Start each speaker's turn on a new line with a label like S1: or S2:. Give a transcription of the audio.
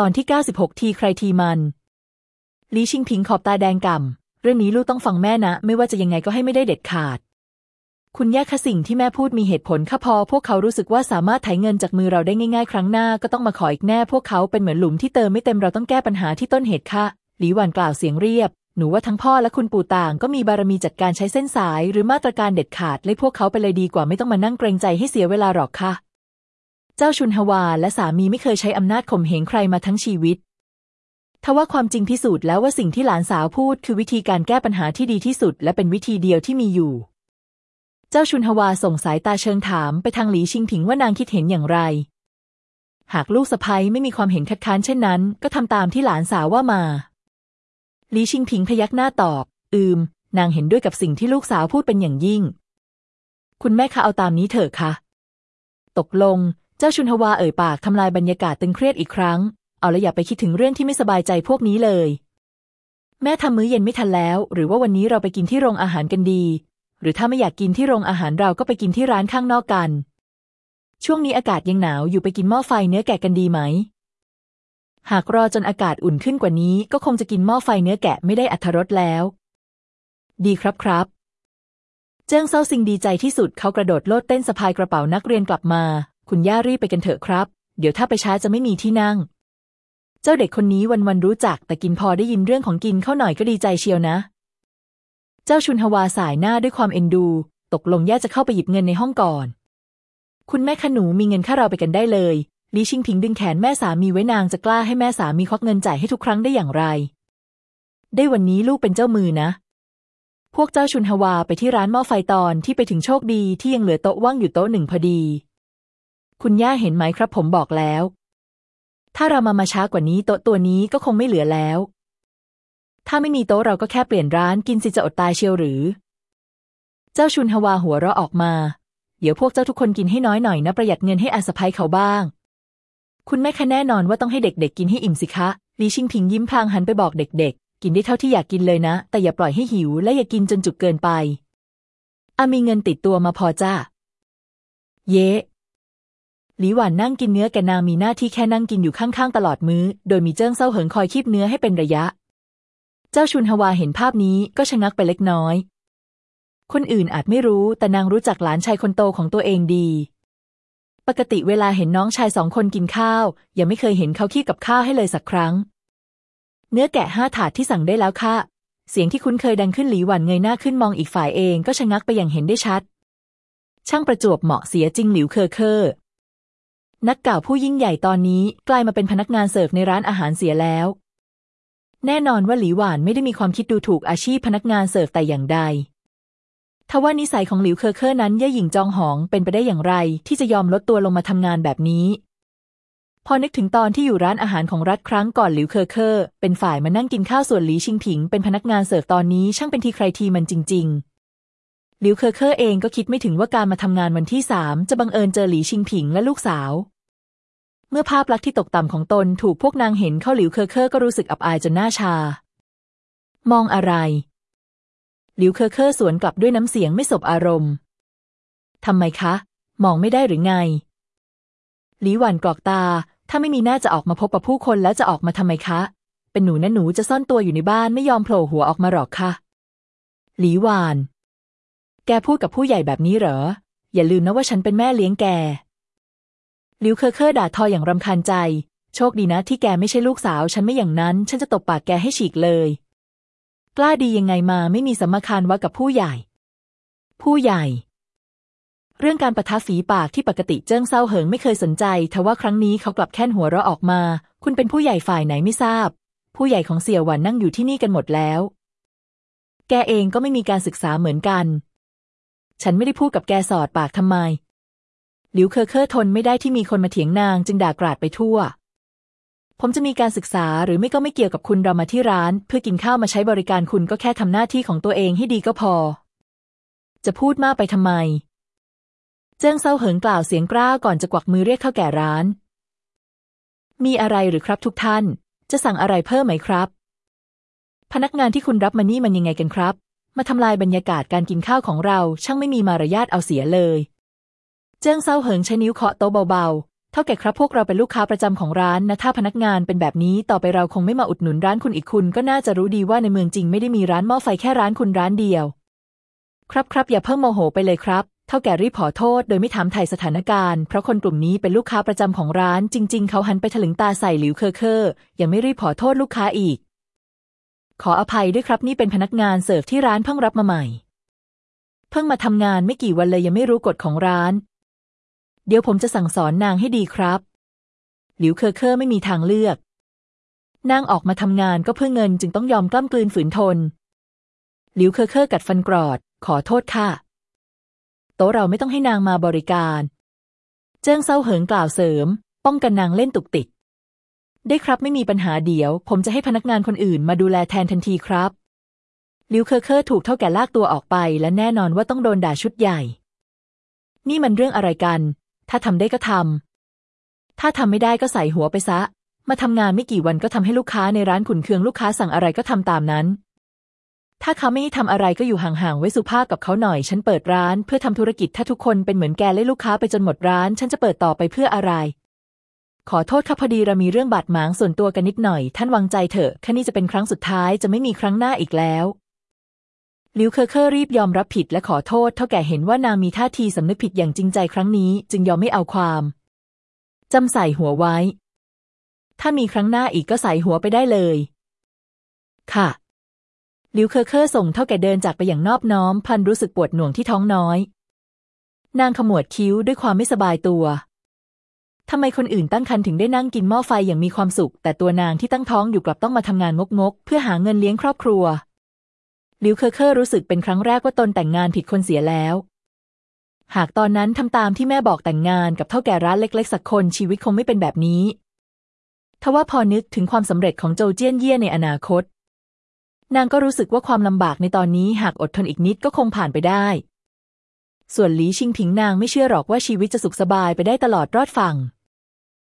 S1: ตอนที่ 96 ทีใครทีมันลีชิงพิงขอบตาแดงก่ำเรื่องนี้ลูกต้องฟังแม่นะ ไม่ว่าจะยังไงก็ให้ไม่ได้เด็ดขาด คุณย่าคะสิ่งที่แม่พูดมีเหตุผลค่ะพอ พวกเขารู้สึกว่าสามารถไถเงินจากมือเราได้ง่าย ๆ ครั้งหน้าก็ต้องมาขออีกแน่ พวกเขาเป็นเหมือนหลุมที่เติมไม่เต็มเราต้องแก้ปัญหาที่ต้นเหตุค่ะหลีหวันกล่าวเสียงเรียบ หนูว่าทั้งพ่อและคุณปู่ต่างก็มีบารมีจัดการใช้เส้นสาย หรือมาตรการเด็ดขาดเลยพวกเขาไปเลยดีกว่าไม่ต้องมานั่งเกรงใจให้เสียเวลาหรอกค่ะ เจ้าชุนฮวาและสามีไม่เคยใช้อำนาจข่มเหงใครมาทั้งชีวิตทว่าความจริงพิสูจน์แล้วว่าสิ่งที่หลานสาวพูดคือวิธีการแก้ปัญหาที่ดีที่สุด และเป็นวิธีเดียวที่มีอยู่ เจ้าชุนฮวาส่งสายตาเชิงถามไปทางหลีชิงผิงว่านางคิดเห็นอย่างไร หากลูกสะใภ้ไม่มีความเห็นคัดค้านเช่นนั้น ก็ทำตามที่หลานสาวว่ามา หลีชิงผิงพยักหน้าตอบ อืม นางเห็นด้วยกับสิ่งที่ลูกสาวพูดเป็นอย่างยิ่ง คุณแม่คะเอาตามนี้เถอะคะตกลง จ้าชุนฮวาเอ่ยปากทำลายบรรยากาศตึงเครียดอีกครั้ง เอาละอย่าไปคิดถึงเรื่องที่ไม่สบายใจพวกนี้เลย แม่ทำมื้อเย็นไม่ทันแล้ว หรือว่าวันนี้เราไปกินที่โรงอาหารกันดี หรือถ้าไม่อยากกินที่โรงอาหารเราก็ไปกินที่ร้านข้างนอกกัน ช่วงนี้อากาศยังหนาวอยู่ไปกินหม้อไฟเนื้อแกะกันดีไหม หากรอจนอากาศอุ่นขึ้นกว่านี้ก็คงจะกินหม้อไฟเนื้อแกะไม่ได้อัธรสแล้ว ดีครับครับ เจิ้งเซาซิงดีใจที่สุดเขากระโดดโลดเต้นสะพายกระเป๋านักเรียนกลับมา คุณย่ารีบไปกันเถอะครับ เดี๋ยวถ้าไปช้าจะไม่มีที่นั่ง เจ้าเด็กคนนี้วันๆรู้จัก แต่กินพอได้ยินเรื่องของกินเข้าหน่อยก็ดีใจเชียวนะ เจ้าชุนฮวาสายหน้าด้วยความเอ็นดู ตกลงย่าจะเข้าไปหยิบเงินในห้องก่อน คุณแม่ขนูมีเงินค่าเราไปกันได้เลยลีชิงพิงดึงแขนแม่สามีไว้นางจะกล้าให้แม่สามีควักเงินจ่ายให้ทุกครั้งได้อย่างไร ได้วันนี้ลูกเป็นเจ้ามือนะ พวกเจ้าชุนฮวาไปที่ร้านหม้อไฟตอนที่ไปถึงโชคดีที่ยังเหลือโต๊ะว่างอยู่โต๊ะหนึ่งพอดี คุณย่าเห็นไหมครับผมบอกแล้ว ถ้าเรามามาช้ากว่านี้โต๊ะตัวนี้ก็คงไม่เหลือแล้ว ถ้าไม่มีโต๊ะเราก็แค่เปลี่ยนร้านกินสิจะอดตายเชียวหรือ เจ้าชุนฮวาหัวเราะออกมา เดี๋ยวพวกเจ้าทุกคนกินให้น้อยหน่อยนะประหยัดเงินให้อาสะพ้ยเขาบ้าง คุณแม่คะแน่นอนว่าต้องให้เด็กๆกินให้อิ่มสิคะลีชิงพิงยิ้มพลางหันไปบอกเด็ก ๆ กินได้เท่าที่อยากกินเลยนะ แต่อย่าปล่อยให้หิวและอย่ากินจนจุกเกินไปอามีเงินติดตัวมาพอจ้า เย้ หลีหวานนั่งกินเนื้อแกนางมีหน้าที่แค่นั่งกินอยู่ข้างๆ ตลอดมื้อ โดยมีเจิ้งเซาเหิงคอยคีบเนื้อให้เป็นระยะ เจ้าชุนฮวาเห็นภาพนี้ก็ชะงักไปเล็กน้อย คนอื่นอาจไม่รู้แต่นางรู้จักหลานชายคนโตของตัวเองดี ปกติเวลาเห็นน้องชายสองคนกินข้าว ยังไม่เคยเห็นเขาคีบกับข้าวให้เลยสักครั้ง เนื้อแกะห้าถาดที่สั่งได้แล้วค่ะ เสียงที่คุ้นเคยดังขึ้นหลีหวันเงยหน้าขึ้นมองอีกฝ่ายเองก็ชะงักไปอย่างเห็นได้ชัด ช่างประจวบเหมาะเสียจริงหลิวเคอเคอ นักกล่าวผู้ยิ่งใหญ่ตอนนี้กลายมาเป็นพนักงานเสิร์ฟในร้านอาหารเสียแล้ว แน่นอนว่าหลีหวานไม่ได้มีความคิดดูถูกอาชีพพนักงานเสิร์ฟแต่อย่างใดทว่านิสัยของหลิวเคอเคอร์นั้นย่าหญิงจองหองเป็นไปได้อย่างไร ที่จะยอมลดตัวลงมาทำงานแบบนี้ พอนึกถึงตอนที่อยู่ร้านอาหารของรัฐครั้งก่อนหลิวเคอเคอร์เป็นฝ่ายมานั่งกินข้าวส่วนหลีชิงผิงเป็นพนักงานเสิร์ฟตอนนี้ช่างเป็นทีใครทีมันจริง ๆ หลิวเคอเคอร์เองก็คิดไม่ถึงว่าการมาทำงานวันที่สามจะบังเอิญเจอหลีชิงผิงและลูกสาว เมื่อภาพลักษณ์ที่ตกต่ำของตนถูกพวกนางเห็นเข้าหลิวเคอเคอร์ก็รู้สึกอับอายจนหน้าชา มองอะไร หลิวเคอเคอร์สวนกลับด้วยน้ำเสียงไม่สบอารมณ์ทำไมคะ มองไม่ได้หรือไง หลีหวานกรอกตา ถ้าไม่มีหน้าจะออกมาพบกับผู้คนแล้วจะออกมาทำไมคะ เป็นหนูนะหนูจะซ่อนตัวอยู่ในบ้านไม่ยอมโผล่หัวออกมาหรอกค่ะ หลีหวาน แกพูดกับผู้ใหญ่แบบนี้เหรอ อย่าลืมนะว่าฉันเป็นแม่เลี้ยงแก หลิวเคอเคอร์ด่าทออย่างรำคาญใจ โชคดีนะที่แกไม่ใช่ลูกสาว ฉันไม่อย่างนั้น ฉันจะตบปากแกให้ฉีกเลย กล้าดียังไงมาไม่มีสัมมาคารวะกับผู้ใหญ่ ผู้ใหญ่ เรื่องการประทับฝีปากที่ปกติเจิ้งเศร้าเหิงไม่เคยสนใจ ทว่าครั้งนี้เขากลับแค่นหัวเราะออกมา คุณเป็นผู้ใหญ่ฝ่ายไหนไม่ทราบ ผู้ใหญ่ของเสี่ยวหวันนั่งอยู่ที่นี่กันหมดแล้ว แกเองก็ไม่มีการศึกษาเหมือนกัน ฉันไม่ได้พูดกับแกสอดปากทำไม หลิวเคอเคอร์ทนไม่ได้ที่มีคนมาเถียงนางจึงด่ากราดไปทั่ว ผมจะมีการศึกษาหรือไม่ก็ไม่เกี่ยวกับคุณเรามาที่ร้าน เพื่อกินข้าวมาใช้บริการคุณก็แค่ทำหน้าที่ของตัวเองให้ดีก็พอ จะพูดมากไปทำไม เจิ้งเซาเหิงกล่าวเสียงกร้าวก่อนจะกวักมือเรียกเถ้าแก่ร้าน มีอะไรหรือครับทุกท่าน จะสั่งอะไรเพิ่มไหมครับ พนักงานที่คุณรับมานี่มันยังไงกันครับ มาทำลายบรรยากาศการกินข้าวของเราช่างไม่มีมารยาทเอาเสียเลย เจิ้งเซาเหิงใช้นิ้วเคาะโต๊ะเบาๆ เท่าแก่ครับพวกเราเป็นลูกค้าประจำของร้านนะถ้าพนักงานเป็นแบบนี้ต่อไปเราคงไม่มาอุดหนุนร้านคุณอีกคุณ ก็น่าจะรู้ดีว่าในเมืองจริงไม่ได้มีร้านหม้อไฟแค่ร้านคุณร้านเดียว ครับครับอย่าเพิ่งโมโหไปเลยครับเท่าแก่รีบขอโทษโดยไม่ถามไถ่สถานการณ์ เพราะคนกลุ่มนี้เป็นลูกค้าประจำของร้าน จริง ๆ เขาหันไปถลึงตาใส่หลิวเคอเคอร์ยังไม่รีบขอโทษลูกค้าอีก ขออภัยด้วยครับนี่เป็นพนักงานเสิร์ฟที่ร้านเพิ่งรับมาใหม่ เพิ่งมาทำงานไม่กี่วันเลยยังไม่รู้กฎของร้าน เดี๋ยวผมจะสั่งสอนนางให้ดีครับ หลิวเคอเคอร์ไม่มีทางเลือก นางออกมาทำงานก็เพื่อเงินจึงต้องยอมกล้ำกลืนฝืนทน หลิวเคอเคอร์กัดฟันกรอด ขอโทษค่ะ โต๊ะเราไม่ต้องให้นางมาบริการ เจิ้งเซาเหิงกล่าวเสริม ป้องกันนางเล่นตุกติก ได้ครับไม่มีปัญหาเดี๋ยว ผมจะให้พนักงานคนอื่นมาดูแลแทนทันทีครับลิวเคอเคอร์ถูกเท่าแก่ลากตัวออกไป และแน่นอนว่าต้องโดนด่าชุดใหญ่ นี่มันเรื่องอะไรกัน ถ้าทำได้ก็ทำถ้าทำไม่ได้ก็ใส่หัวไปซะ มาทำงานไม่กี่วันก็ทำให้ลูกค้าในร้านขุนเคืองลูกค้าสั่งอะไรก็ทำตามนั้น ถ้าเขาไม่ให้ทำอะไรก็อยู่ห่างๆไว้สุภาพกับเขาหน่อย ฉันเปิดร้าน เพื่อทำธุรกิจถ้าทุกคนเป็นเหมือนแกเล่ลูกค้าไปจนหมดร้าน ฉันจะเปิดต่อไปเพื่ออะไร ขอโทษค่ะพอดีเรามีเรื่องบาดหมางส่วนตัวกันนิดหน่อย ท่านวางใจเถอะแค่นี้จะเป็นครั้งสุดท้ายจะไม่มีครั้งหน้าอีกแล้วหลิวเคอเคอร์รีบยอมรับผิดและขอโทษ เถ้าแก่เห็นว่านางมีท่าทีสำนึกผิดอย่างจริงใจครั้งนี้ จึงยอมไม่เอาความจำใส่หัวไว้ ถ้ามีครั้งหน้าอีกก็ไสหัวไปได้เลย ค่ะ หลิวเคอเคอร์ส่งเถ้าแก่เดินจากไปอย่างนอบน้อม พลันรู้สึกปวดหน่วงที่ท้องน้อย นางขมวดคิ้วด้วยความไม่สบายตัว ทำไมคนอื่นตั้งครรภ์ถึงได้นั่งกินหม้อไฟอย่างมีความสุข แต่ตัวนางที่ตั้งท้องอยู่กลับต้องมาทำงานงกๆ เพื่อหาเงินเลี้ยงครอบครัวหลิวเคอเคอร์รู้สึกเป็นครั้งแรกว่าตนแต่งงานผิดคนเสียแล้ว หากตอนนั้นทำตามที่แม่บอกแต่งงานกับเถ้าแก่ร้านเล็ก ๆ สักคนชีวิตคงไม่เป็นแบบนี้ ทว่าพอนึกถึงความสำเร็จของโจเจี้ยนเย่ในอนาคต นางก็รู้สึกว่าความลำบากในตอนนี้หากอดทนอีกนิดก็คงผ่านไปได้ ส่วนหลีชิงผิงนางไม่เชื่อหรอกว่าชีวิตจะสุขสบายไปได้ตลอดรอดฝั่ง